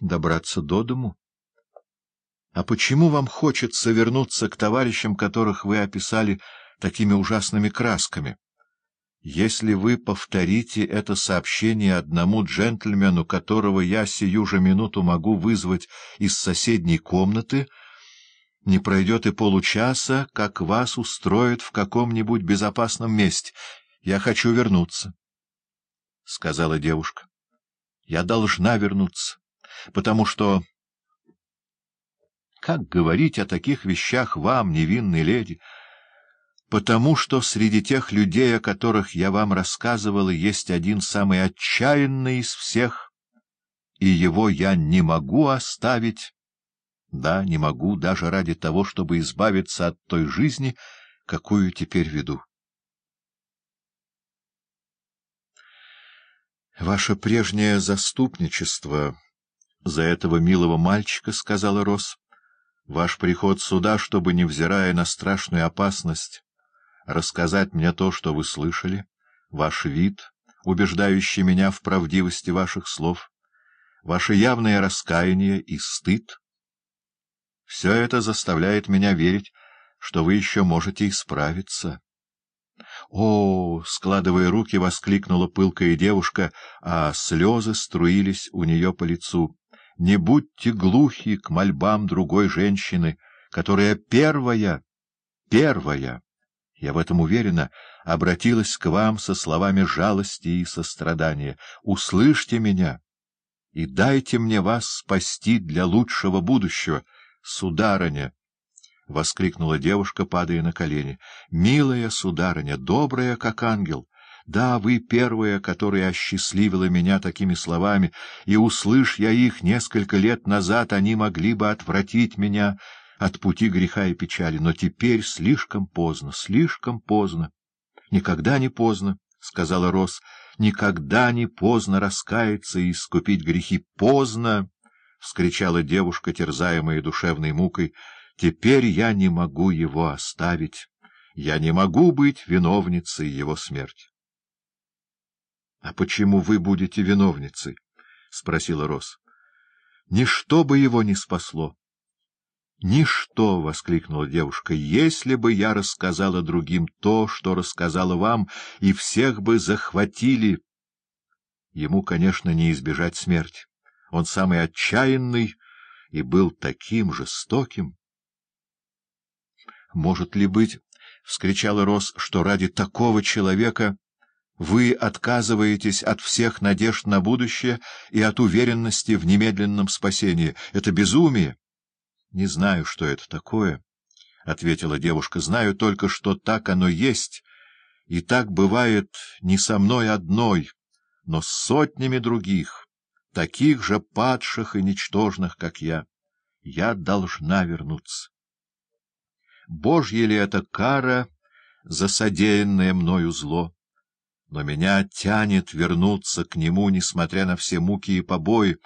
Добраться до дому? А почему вам хочется вернуться к товарищам, которых вы описали такими ужасными красками? Если вы повторите это сообщение одному джентльмену, которого я сию же минуту могу вызвать из соседней комнаты, не пройдет и получаса, как вас устроят в каком-нибудь безопасном месте. Я хочу вернуться, — сказала девушка. Я должна вернуться, потому что... Как говорить о таких вещах вам, невинной леди? Потому что среди тех людей, о которых я вам рассказывала, есть один самый отчаянный из всех, и его я не могу оставить. Да, не могу, даже ради того, чтобы избавиться от той жизни, какую теперь веду. Ваше прежнее заступничество за этого милого мальчика, — сказала Рос, — ваш приход сюда, чтобы, невзирая на страшную опасность, рассказать мне то, что вы слышали, ваш вид, убеждающий меня в правдивости ваших слов, ваше явное раскаяние и стыд. Все это заставляет меня верить, что вы еще можете исправиться. — О! — складывая руки, воскликнула пылкая девушка, а слезы струились у нее по лицу. — Не будьте глухи к мольбам другой женщины, которая первая, первая я в этом уверена, обратилась к вам со словами жалости и сострадания. Услышьте меня и дайте мне вас спасти для лучшего будущего, сударыня! — воскликнула девушка, падая на колени. — Милая сударыня, добрая, как ангел! Да, вы первая, которая осчастливила меня такими словами, и, услышь я их несколько лет назад, они могли бы отвратить меня от пути греха и печали, но теперь слишком поздно, слишком поздно. — Никогда не поздно, — сказала Рос, — никогда не поздно раскаяться и искупить грехи. — Поздно! — вскричала девушка, терзаемая душевной мукой. — Теперь я не могу его оставить. Я не могу быть виновницей его смерти. — А почему вы будете виновницей? — спросила Рос. — Ничто бы его не спасло. — Ничто! — воскликнула девушка. — Если бы я рассказала другим то, что рассказала вам, и всех бы захватили... Ему, конечно, не избежать смерти. Он самый отчаянный и был таким жестоким. — Может ли быть, — вскричала Рос, — что ради такого человека вы отказываетесь от всех надежд на будущее и от уверенности в немедленном спасении? Это безумие! — Не знаю, что это такое, — ответила девушка. — Знаю только, что так оно есть, и так бывает не со мной одной, но с сотнями других, таких же падших и ничтожных, как я. Я должна вернуться. Божья ли это кара за содеянное мною зло? Но меня тянет вернуться к нему, несмотря на все муки и побои,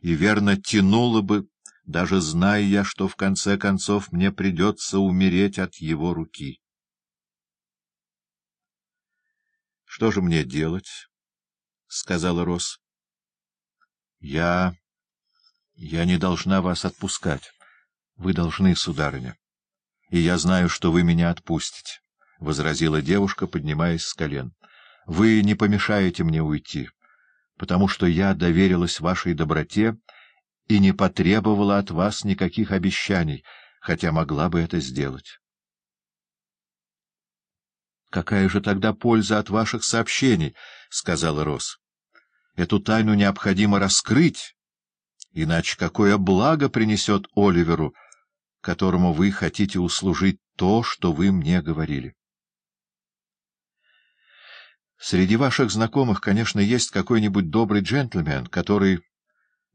и верно тянуло бы даже зная я, что в конце концов мне придется умереть от его руки. — Что же мне делать? — сказала Рос. — Я... я не должна вас отпускать. Вы должны, сударыня. И я знаю, что вы меня отпустите, — возразила девушка, поднимаясь с колен. — Вы не помешаете мне уйти, потому что я доверилась вашей доброте и не потребовала от вас никаких обещаний, хотя могла бы это сделать. — Какая же тогда польза от ваших сообщений? — сказала Рос. — Эту тайну необходимо раскрыть, иначе какое благо принесет Оливеру, которому вы хотите услужить то, что вы мне говорили? Среди ваших знакомых, конечно, есть какой-нибудь добрый джентльмен, который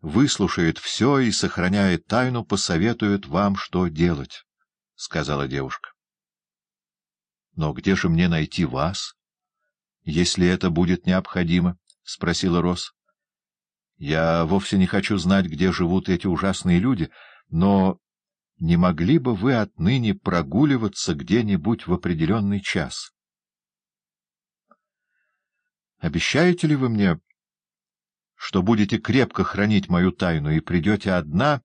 выслушает все и, сохраняя тайну, посоветует вам, что делать, — сказала девушка. — Но где же мне найти вас, если это будет необходимо? — спросила Рос. — Я вовсе не хочу знать, где живут эти ужасные люди, но не могли бы вы отныне прогуливаться где-нибудь в определенный час? — Обещаете ли вы мне что будете крепко хранить мою тайну и придете одна